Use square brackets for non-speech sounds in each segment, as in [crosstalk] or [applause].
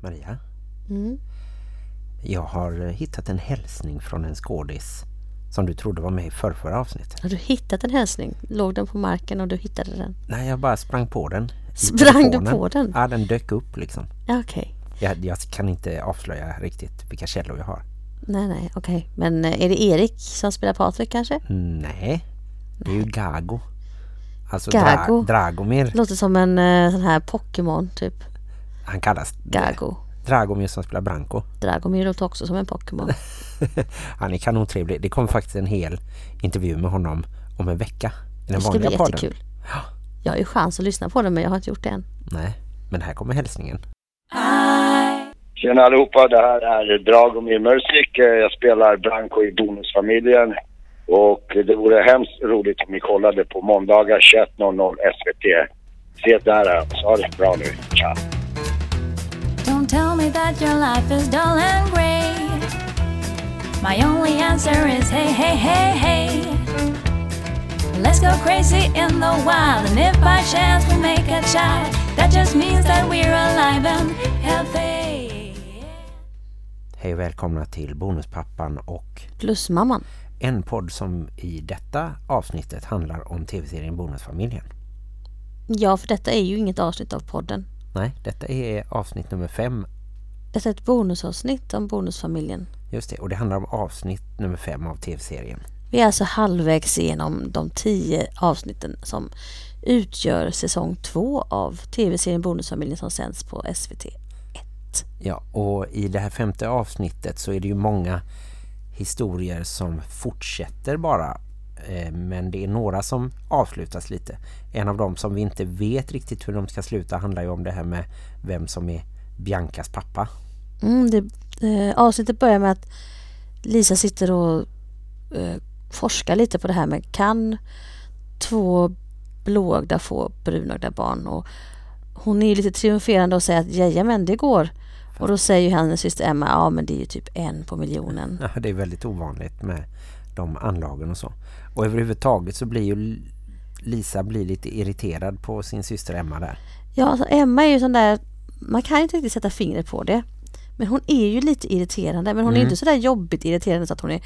Maria, Mm. jag har eh, hittat en hälsning från en skådis som du trodde var med i förrförra avsnittet. Har du hittat en hälsning? Låg den på marken och du hittade den? Nej, jag bara sprang på den. Sprang du på den? Ja, den dök upp liksom. Ja, okej. Jag, jag kan inte avslöja riktigt vilka källor jag har. Nej, nej, okej. Men eh, är det Erik som spelar Patrik kanske? Nej, det är ju Gago. Alltså Gago? Dra Dragomir. Låter som en eh, sån här Pokémon typ. Han kallas Gago. Dragomir som spelar Branko. Dragomir låter också som en Pokémon. [laughs] Han är kanontrevlig. Det kommer faktiskt en hel intervju med honom om en vecka. I den Det ska bli podden. jättekul. Jag har ju chans att lyssna på den men jag har inte gjort det än. Nej, men här kommer hälsningen. Tjena allihopa, det här är Dragomir Mörsik. Eh, Jag spelar Branko i Bonusfamiljen. Och det vore hemskt roligt om ni kollade på måndagar 21.00 SVT. Se där, så ha det bra nu. Ciao! Tell me that your life is dull and grey. My only answer is hey, hey, hey, hey. Let's go crazy in the wild, and if by chance we make a child, that just means that we're alive and healthy. Hej och välkomna till Bonuspappan och Plusmamman. en podd som i detta avsnittet handlar om tv-serien Bonusfamiljen. Ja, för detta är ju inget avsnitt av podden. Nej, detta är avsnitt nummer fem. Detta är ett bonusavsnitt om Bonusfamiljen. Just det, och det handlar om avsnitt nummer fem av tv-serien. Vi är alltså halvvägs igenom de tio avsnitten som utgör säsong två av tv-serien Bonusfamiljen som sänds på SVT. Ja, och i det här femte avsnittet så är det ju många historier som fortsätter bara. Eh, Men det är några som avslutas lite. En av dem som vi inte vet riktigt hur de ska sluta handlar ju om det här med vem som är Biancas pappa. Mm, det, eh, avsnittet börjar med att Lisa sitter och eh, forskar lite på det här med kan två blåögda få brunögda barn och hon är lite triumferande och säger att jajamän det går och då säger ju hennes syster Emma ja men det är ju typ en på miljonen [laughs] Ja, det är väldigt ovanligt med de anlagen och så. Och överhuvudtaget så blir ju Lisa blir lite irriterad på sin syster Emma där. Ja, alltså Emma är ju sån där, man kan ju inte riktigt sätta fingret på det. Men hon är ju lite irriterande, men hon är Mm. inte så där jobbigt irriterande så att hon är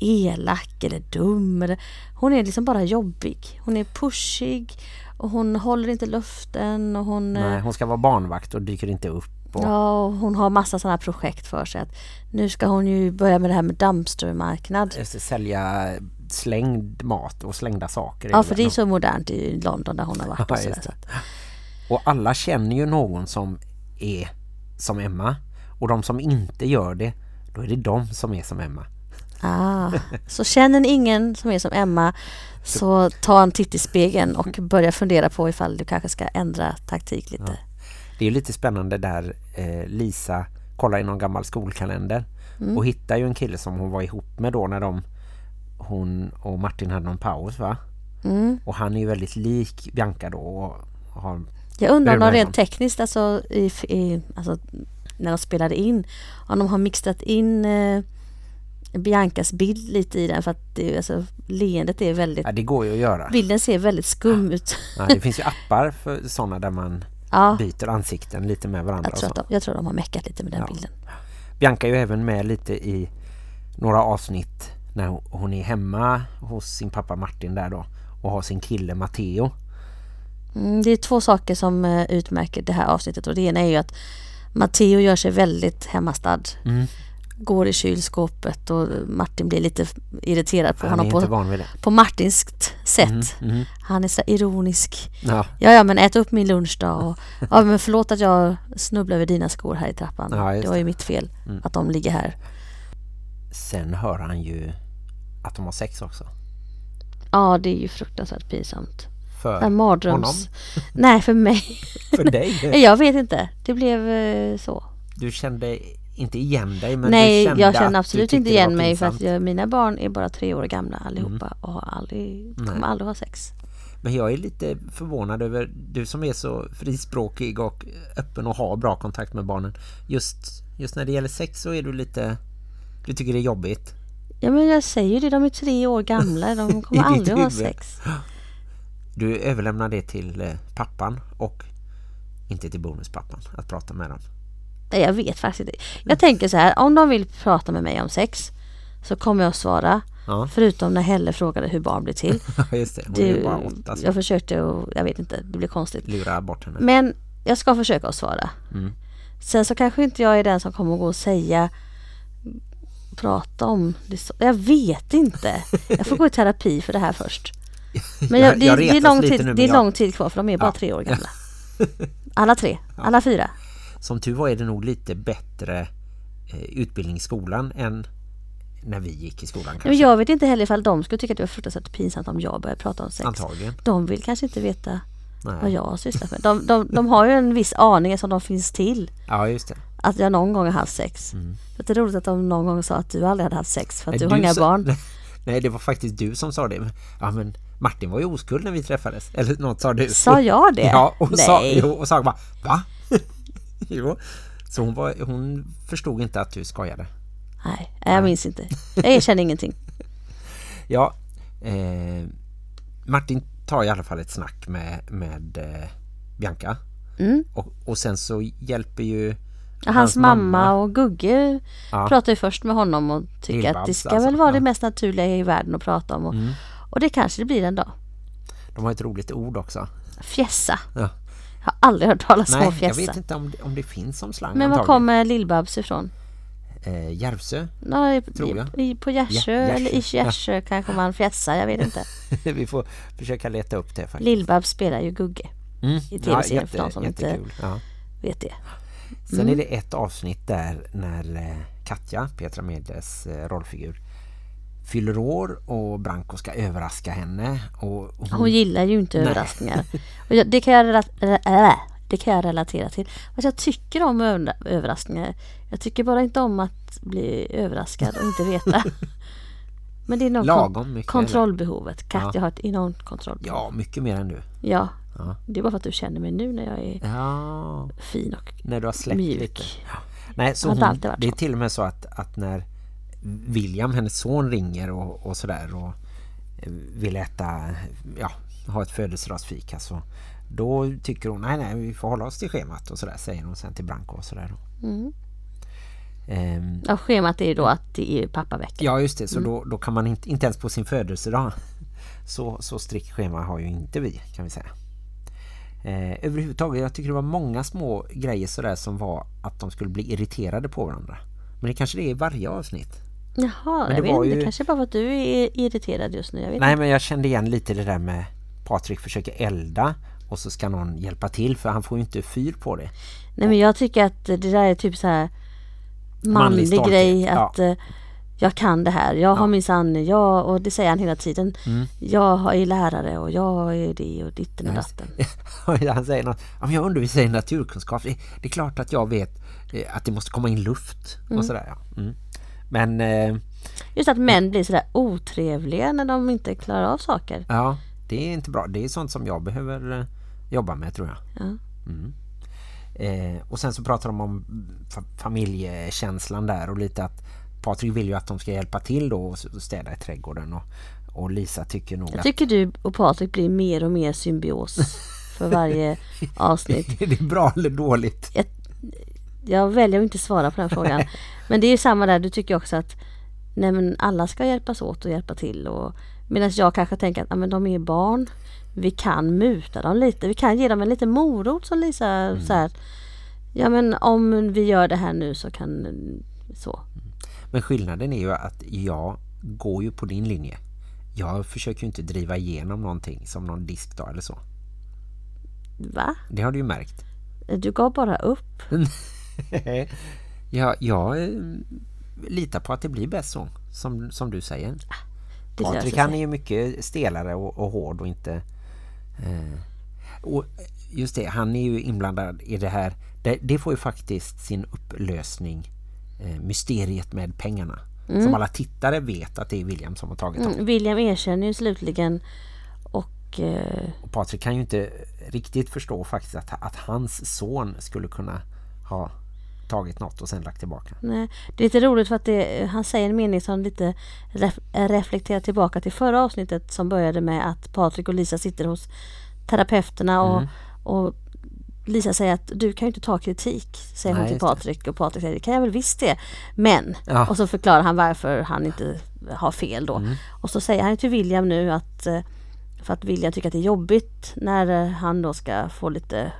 elak eller dum. Eller, hon är liksom bara jobbig. Hon är pushig och hon håller inte luften och hon, eh, Nej, hon ska vara barnvakt och dyker inte upp. Och, ja, och hon har massa sådana projekt för sig. Att nu ska hon ju börja med det här med dumpstermarknad. Sälja slängd mat och slängda saker. Ja, för det är så modernt i London där hon har varit. [laughs] Ja, Och, sådär, Och alla känner ju någon som är som Emma. Och de som inte gör det, då är det de som är som Emma. Ah, så känner ingen som är som Emma så ta en titt i spegeln och börja fundera på ifall du kanske ska ändra taktik lite. Det är ju lite spännande där eh, Lisa kollar i någon gammal skolkalender och hittar ju en kille som hon var ihop med då när de hon och Martin hade någon paus va? Mm. Och han är ju väldigt lik Bianca då och har Jag undrar om de rent tekniskt, alltså, i, i, alltså när de spelade in, om de har mixat in eh, Biancas bild lite i den för att det, alltså, leendet är väldigt, Ja, det går ju att göra. bilden ser väldigt skum ut. Ja, det finns ju [laughs] appar för sådana där man Ja, byter ansikten lite med varandra. jag tror, de, jag tror de har meckat lite med den Ja. bilden. Bianca är ju även med lite i några avsnitt när hon är hemma hos sin pappa Martin där då och har sin kille Matteo. Mm, det är två saker som eh, utmärker det här avsnittet och det ena är ju att Matteo gör sig väldigt hemmastad. Mm. Går i kylskåpet och Martin blir lite irriterad på Han honom på, på Martinskt sätt. Mm, mm. Han är så ironisk. Ja, Ja, ja, men ät upp min lunch då. Och, ja, men förlåt att jag snubblar över dina skor här i trappan. Ja, det var ju mitt fel Mm. att de ligger här. sen hör han ju att de har sex också. Ja, det är ju fruktansvärt pinsamt. För En mardröms... honom? Nej, för mig. [laughs] För dig? [laughs] jag vet inte. Det blev eh, så. Du kände inte igen dig men Nej, du jag känner absolut inte igen mig för att. Mm. jag, mina barn är bara tre år gamla allihopa och har aldrig, Nej. kommer aldrig ha sex. Men jag är lite förvånad över du som är så frispråkig och öppen och har bra kontakt med barnen. Just, just när det gäller sex så är du lite... Du tycker det är jobbigt. Ja men jag säger ju det, de är tre år gamla, de [laughs] kommer aldrig ha sex. Du överlämnar det till eh, pappan och inte till bonuspappan att prata med dem. Nej, jag vet faktiskt inte. Jag tänker så här, om de vill prata med mig om sex så kommer jag att svara. Ja, Förutom när Helle frågade hur barn blir till. [laughs] just det. Hon är ju Det, bara åtta så jag försökte och jag vet inte, det blir konstigt. lura bort henne. Men jag ska försöka att svara. Mm. Sen så kanske inte jag är den som kommer att gå och säga prata om det. Jag vet inte. Jag får gå i terapi för det här först. [laughs] Men jag, Jag- det, jag det, är lång tid, nu, det är lång tid kvar för de är bara Ja. tre år [laughs] gamla. Alla tre, alla fyra. Som tur var är det nog lite bättre eh, utbildning i skolan än när vi gick i skolan kanske. Men jag vet inte heller ifall de skulle tycka att det var fruktansvärt pinsamt om jag började prata om sex. Antagligen. De vill kanske inte veta vad Nej. jag har sysslat med. De, de, de har ju en viss aning som de finns till. Ja, just det. Att jag någon gång har haft sex. Mm. Det är roligt att de någon gång sa att du aldrig hade haft sex för att Nej, du har inga sa- barn. [laughs] Nej, det var faktiskt du som sa det. Ja, men Martin var ju oskuld när vi träffades. Eller något sa du. Sa jag det? Ja, och, sa, Nej. jo, och sa bara, va? Jo. Så hon, var, hon förstod inte att du skojade. Nej, jag minns inte. Jag erkänner ingenting. [laughs] Ja, eh, Martin tar i alla fall ett snack med, med eh, Bianca. Mm. Och, och sen så hjälper ju Ja, Hans, mamma, och Gugge Ja. pratar ju först med honom och tycker att det Lill-Babs ska alltså, väl vara det mest naturliga i världen att prata om. Och, Mm. och det kanske det blir en dag. De har ett roligt ord också. Fjässa. Ja. Jag har aldrig hört talas om Nej, att jag fjässa. vet inte om det, om det finns som slang. Men var kommer Lill-Babs ifrån? Eh, Järvsö. Ja, i, Tror jag. i, på Gärsö Ja, eller i Gärsö. Gärsö kanske man fjässar, jag vet inte. [laughs] Vi får försöka leta upp det faktiskt. Lill-Babs spelar ju Gugge, Mm. i tv-serien för de som inte-. Ja. vet det. Sen Mm. är det ett avsnitt där när eh, Katja, Petra Medes eh, rollfigur, fyller år och Branko ska överraska henne. Och hon, Hon gillar ju inte Nej. överraskningar. Och jag, det, kan jag äh, det kan jag relatera till. Alltså jag tycker om över, överraskningar. Jag tycker bara inte om att bli överraskad och inte veta. [laughs] Men det är nog Lagom mycket, kontrollbehovet. Katja Ja. har ett enormt kontrollbehov. Ja, mycket mer än du. Ja. Ja. Det är bara för att du känner mig nu när jag är Ja, fin och när du har släppt Mjuk. lite. Nej, så hon, det är till och med så att, att när William, hennes son, ringer och, och sådär och eh, vill äta, ja, ha ett födelsedagsfika så då tycker hon, nej nej vi får hålla oss till schemat och sådär säger hon sen till Branko och sådär. Mm. Ehm, Ja, schemat är ju då att det är pappavecka. Ja just det, så Mm. då, då kan man inte, inte ens på sin födelsedag så, så strikt schema har ju inte vi kan vi säga. Eh, överhuvudtaget, jag tycker det var många små grejer sådär som var att de skulle bli irriterade på varandra. Men det kanske det är i varje avsnitt. Jaha, det jag vet inte. ju- Kanske bara för att du är irriterad just nu. Jag vet Nej inte. men jag kände igen lite det där med Patrik försöker elda och så ska någon hjälpa till för han får ju inte fyr på det. Nej men jag tycker att det där är typ så här Manlig manlig grej ja. att eh, jag kan det här. Jag har min sann, jag, och det säger han hela tiden. Mm. Jag är lärare och jag är det och ditten och datten. [laughs] han säger något, ja, men jag undervisar i naturkunskap. Det, det är klart att jag vet eh, att det måste komma in luft och sådär. Ja. Mm. Men eh, Just att män blir sådär otrevliga när de inte klarar av saker. ja, det är inte bra. Det är sånt som jag behöver eh, jobba med tror jag. Ja. Mm. Eh, och sen så pratar de om fa familjekänslan där och lite att Patrik vill ju att de ska hjälpa till då och städa i trädgården och, och Lisa tycker nog Jag att tycker du och Patrik blir mer och mer symbios [laughs] för varje avsnitt. [laughs] är det bra eller dåligt? Jag väljer att inte svara på den frågan. [laughs] Men det är ju samma där, du tycker också att nej men alla ska hjälpas åt och hjälpa till. Och, medan jag kanske tänker att ja, men de är barn. Vi kan muta dem lite. Vi kan ge dem en liten morot som Lisa så här. Ja men om vi gör det här nu så kan så. Men skillnaden är ju att jag går ju på din linje. Jag försöker ju inte driva igenom någonting som någon diskdag eller så. Va? Det har du ju märkt. Du gav bara upp. [laughs] [laughs] ja, jag eh, litar på att det blir bäst så, som, som du säger. Det Patrik han är ju mycket stelare och, och hård och inte... Eh, och just det, han är ju inblandad i det här. Det, det får ju faktiskt sin upplösning. Eh, mysteriet med pengarna. Som alla tittare vet att det är William som har tagit dem. Mm, William erkänner ju slutligen och eh, Och Patrik kan ju inte riktigt förstå faktiskt att, att hans son skulle kunna ha tagit något och sen lagt tillbaka. Nej, det är lite roligt för att det, han säger en mening som lite ref, reflekterar tillbaka till förra avsnittet som började med att Patrik och Lisa sitter hos terapeuterna och, Mm. och Lisa säger att du kan ju inte ta kritik, säger Nej, hon till. Patrik. Och Patrik säger, det kan jag väl visst det. Men, Ja. och så förklarar han varför han inte har fel då. Mm. Och så säger han till William nu att, eh, för att William tycker att det är jobbigt när eh, han då ska få lite,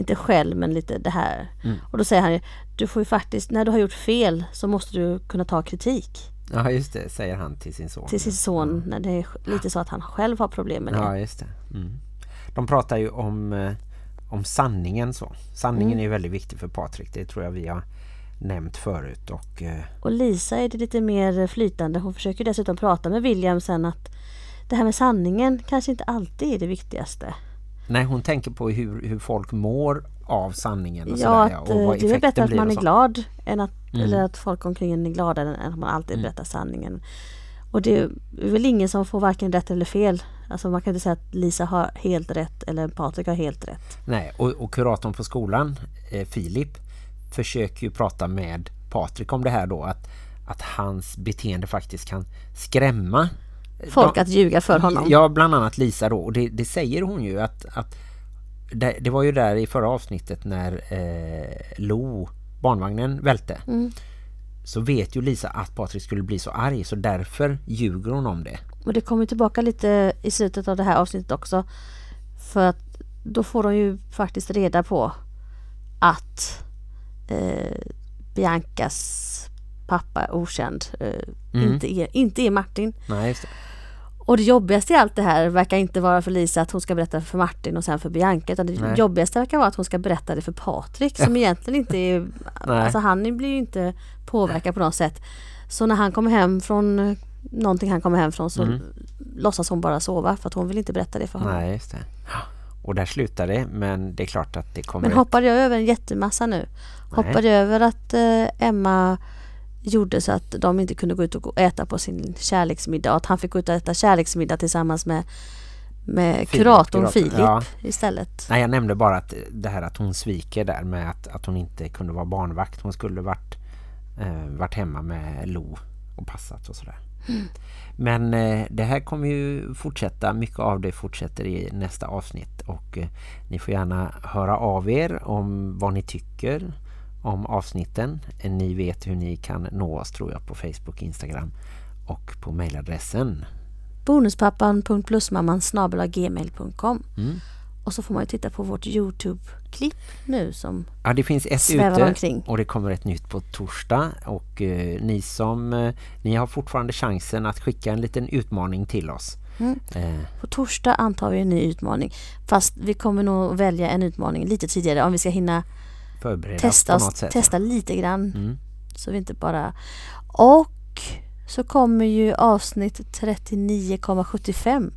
inte skäll men lite det här. Mm. Och då säger han du får ju faktiskt, när du har gjort fel så måste du kunna ta kritik Ja, just det, säger han till sin son. till sin son. När det är lite så att han själv har problem med det. Ja, just det. Mm. De pratar ju om, eh, om sanningen så. Sanningen Mm. är ju väldigt viktig för Patrik. Det tror jag vi har nämnt förut. Och, eh, Och Lisa är det lite mer flytande. Hon försöker dessutom prata med William sen att det här med sanningen kanske inte alltid är det viktigaste. Nej, hon tänker på hur, hur folk mår av sanningen. Och Ja, sådär, att och eh, vad det är bättre att man är glad än att, Mm. eller att folk omkring en är gladare än att man alltid berättar sanningen. Och det är väl ingen som får varken rätt eller fel. Alltså man kan inte säga att Lisa har helt rätt eller Patrik har helt rätt. Nej, och, och kuratorn på skolan, eh, Filip, försöker ju prata med Patrik om det här då. Att, att hans beteende faktiskt kan skrämma Folk de- att ljuga för honom. Ja, bland annat Lisa då. Och det, det säger hon ju att, att det, det var ju där i förra avsnittet när eh, Lo, barnvagnen, välte. Mm. Så vet ju Lisa att Patrik skulle bli så arg så därför ljuger hon om det. Och det kommer tillbaka lite i slutet av det här avsnittet också. För att då får de ju faktiskt reda på att eh, Biancas pappa, okänd, eh, Mm. inte, är, inte är Martin. Nej, det. Och det jobbigaste i allt det här verkar inte vara för Lisa att hon ska berätta för Martin och sen för Bianca. Utan det Nej. jobbigaste verkar vara att hon ska berätta det för Patrik som egentligen inte är... [laughs] Nej. Alltså han blir ju inte påverkad på något sätt. Så när han kommer hem från någonting han kommer hem från så Mm. låtsas hon bara sova för att hon vill inte berätta det för honom. Nej, just det. Och där slutar det, men det är klart att det kommer... Men hoppade jag över en jättemassa nu? Hoppade jag över att eh, Emma gjorde så att de inte kunde gå ut och äta på sin kärleksmiddag. Att han fick gå ut och äta kärleksmiddag tillsammans med, med Filip, kuratorn Filip ja. istället. Nej, jag nämnde bara att det här att hon sviker där med att, att hon inte kunde vara barnvakt. Hon skulle varit, eh, varit hemma med Lo och passat och sådär. Men eh, det här kommer ju fortsätta. Mycket av det fortsätter i nästa avsnitt. Och eh, ni får gärna höra av er om vad ni tycker om avsnitten. Ni vet hur ni kan nå oss tror jag på Facebook, Instagram och på mejladressen. Bonuspappan.plusmamman gmail.com Mm. Och så får man ju titta på vårt Youtube-klipp nu som Ja, det finns ett ute omkring. och det kommer ett nytt på torsdag och eh, ni som eh, ni har fortfarande chansen att skicka en liten utmaning till oss. Mm. Eh, på torsdag antar vi en ny utmaning. Fast vi kommer nog välja en utmaning lite tidigare om vi ska hinna förbereda testa, på något sätt. testa lite grann. Mm. Så vi inte bara... Och så kommer ju avsnitt 39,75.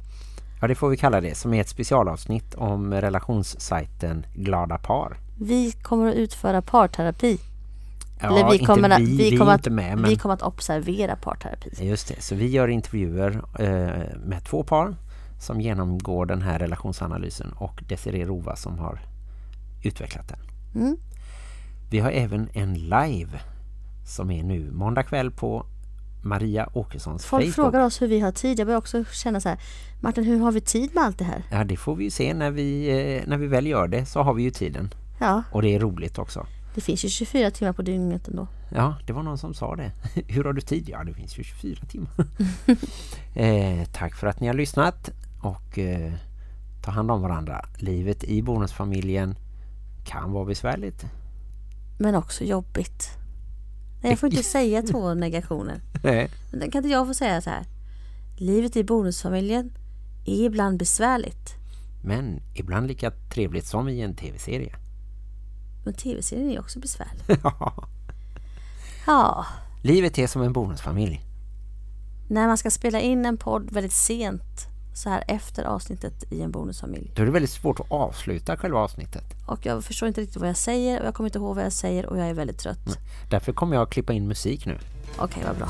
Ja, det får vi kalla det som är ett specialavsnitt om relationssajten Glada Par. Vi kommer att utföra parterapi. Ja, Eller vi kommer, att, vi, vi, kommer att, med men vi kommer att observera parterapi. just det. Så vi gör intervjuer eh, med två par som genomgår den här relationsanalysen och Desiree Rova som har utvecklat den. Mm. Vi har även en live som är nu måndag kväll på Maria Åkessons Folk Facebook. frågar oss hur vi har tid. Jag börjar också känna så här, Martin hur har vi tid med allt det här? Ja, det får vi ju se när vi, eh, när vi väl gör det så har vi ju tiden. Ja, Och det är roligt också. det finns ju 24 timmar på dygnet ändå. Ja, det var någon som sa det. [laughs] Hur har du tid? Ja, det finns ju 24 timmar. [laughs] eh, tack för att ni har lyssnat och eh, ta hand om varandra. Livet i bonusfamiljen kan vara besvärligt. Men också jobbigt. Nej, jag får inte säga två [laughs] negationer. Nej. Men kan inte jag få säga så här? Livet i bonusfamiljen är ibland besvärligt. Men ibland lika trevligt som i en tv-serie. Men tv-serien är också besvärlig. [laughs] Ja, Livet är som en bonusfamilj. när man ska spela in en podd väldigt sent så här efter avsnittet i en bonusfamilj. Då är det väldigt svårt att avsluta själva avsnittet. Och jag förstår inte riktigt vad jag säger och jag kommer inte ihåg vad jag säger och jag är väldigt trött. Därför kommer jag att klippa in musik nu. Okej, vad bra.